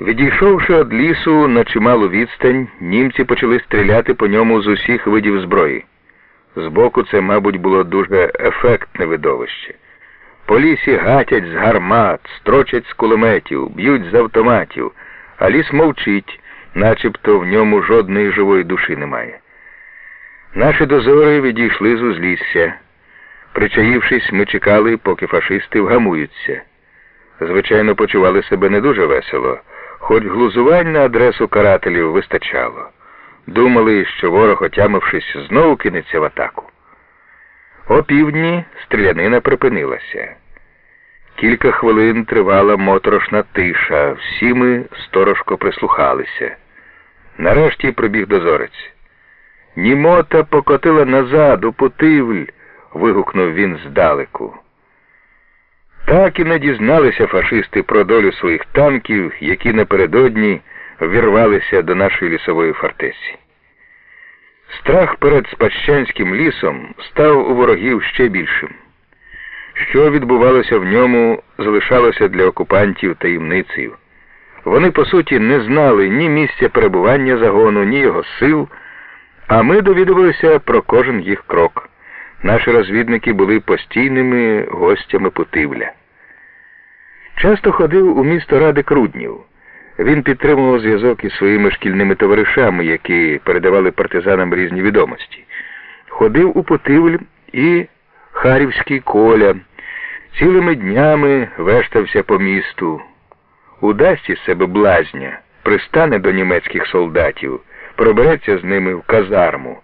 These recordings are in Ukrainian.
Відійшовши від лісу на чималу відстань, німці почали стріляти по ньому з усіх видів зброї. Збоку це, мабуть, було дуже ефектне видовище. По лісі гатять з гармат, строчать з кулеметів, б'ють з автоматів, а ліс мовчить, начебто в ньому жодної живої душі немає. Наші дозори відійшли з узлісся. Причаївшись, ми чекали, поки фашисти вгамуються. Звичайно, почували себе не дуже весело, хоч глузувань на адресу карателів вистачало. Думали, що ворог, отямившись, знову кинеться в атаку. О півдні стрілянина припинилася. Кілька хвилин тривала моторошна тиша, всі ми сторожко прислухалися. Нарешті прибіг дозорець. Німота покотила назад у Путивль, вигукнув він здалеку. Так і не дізналися фашисти про долю своїх танків, які напередодні вірвалися до нашої лісової фортеці. Страх перед Спадщанським лісом став у ворогів ще більшим. Що відбувалося в ньому, залишалося для окупантів таємницею. Вони, по суті, не знали ні місця перебування загону, ні його сил, а ми довідувалися про кожен їх крок. Наші розвідники були постійними гостями Путивля. Часто ходив у місто Радик Руднів. Він підтримував зв'язок із своїми шкільними товаришами, які передавали партизанам різні відомості. Ходив у Путивль і Харівський коля, цілими днями вештався по місту. Удасть із себе блазня, пристане до німецьких солдатів, пробереться з ними в казарму.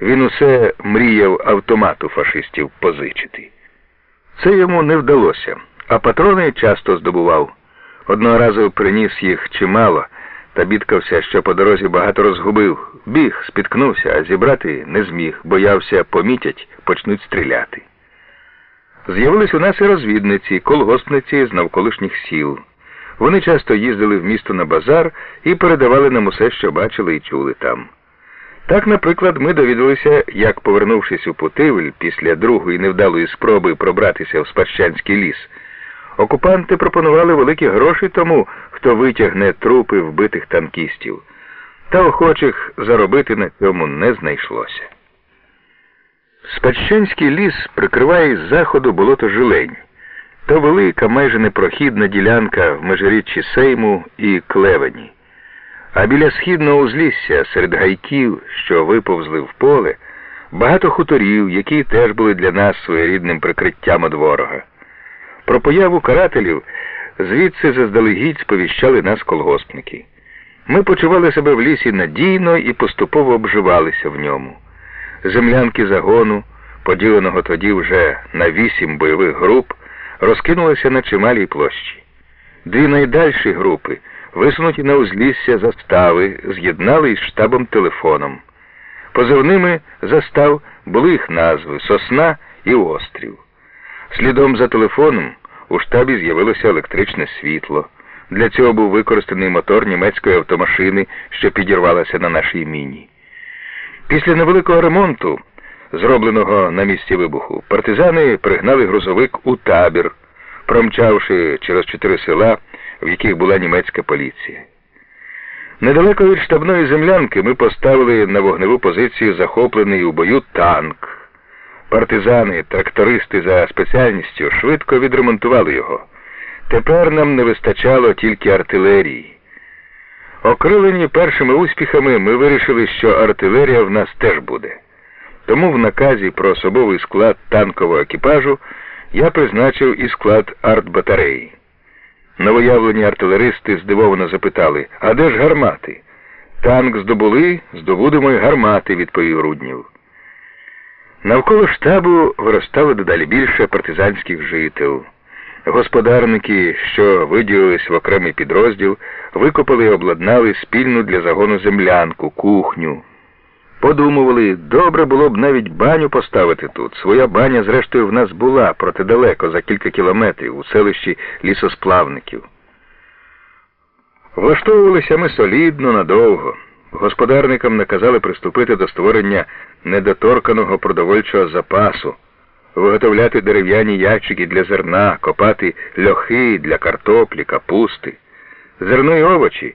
Він усе мріяв автомату фашистів позичити. Це йому не вдалося, а патрони часто здобував. Одного разу приніс їх чимало та бідкався, що по дорозі багато розгубив. Біг, спіткнувся, а зібрати не зміг, боявся, помітять, почнуть стріляти. З'явились у нас і розвідниці, колгоспниці з навколишніх сіл. Вони часто їздили в місто на базар і передавали нам усе, що бачили і чули там. Так, наприклад, ми довідалися, як, повернувшись у Путивль після другої невдалої спроби пробратися в Спадщанський ліс, окупанти пропонували великі гроші тому, хто витягне трупи вбитих танкістів, та охочих заробити на цьому не знайшлося. Спадщанський ліс прикриває з заходу болото жилень. То велика, майже непрохідна ділянка в межиріччі Сейму і Клевені. А біля східного узлісся, серед гайків, що виповзли в поле, багато хуторів, які теж були для нас своєрідним прикриттям від ворога. Про появу карателів звідси заздалегідь сповіщали нас колгоспники. Ми почували себе в лісі надійно і поступово обживалися в ньому. Землянки загону, поділеного тоді вже на вісім бойових груп, розкинулися на чималій площі. Дві найдальші групи, висунуті на узлісся застави, з'єднали із штабом телефоном. Позивними застав були їх назви Сосна і Острів. Слідом за телефоном у штабі з'явилося електричне світло. Для цього був використаний мотор німецької автомашини, що підірвалася на нашій міні. Після невеликого ремонту, зробленого на місці вибуху, партизани пригнали грузовик у табір, промчавши через чотири села, в яких була німецька поліція. Недалеко від штабної землянки ми поставили на вогневу позицію захоплений у бою танк. Партизани, трактористи за спеціальністю швидко відремонтували його. Тепер нам не вистачало тільки артилерії. Окрилені першими успіхами ми вирішили, що артилерія в нас теж буде. Тому в наказі про особовий склад танкового екіпажу я призначив і склад артбатареї. Новоявлені артилеристи здивовано запитали, а де ж гармати? Танк здобули, здобудемо й гармати, відповів Руднів. Навколо штабу виростало дедалі більше партизанських жителів. Господарники, що виділились в окремий підрозділ, викопали і обладнали спільну для загону землянку, кухню. Подумували, добре було б навіть баню поставити тут. Своя баня, зрештою, в нас була, проте далеко, за кілька кілометрів, у селищі лісосплавників. Влаштовувалися ми солідно, надовго. Господарникам наказали приступити до створення недоторканого продовольчого запасу, виготовляти дерев'яні ящики для зерна, копати льохи для картоплі, капусти. Зерно і овочі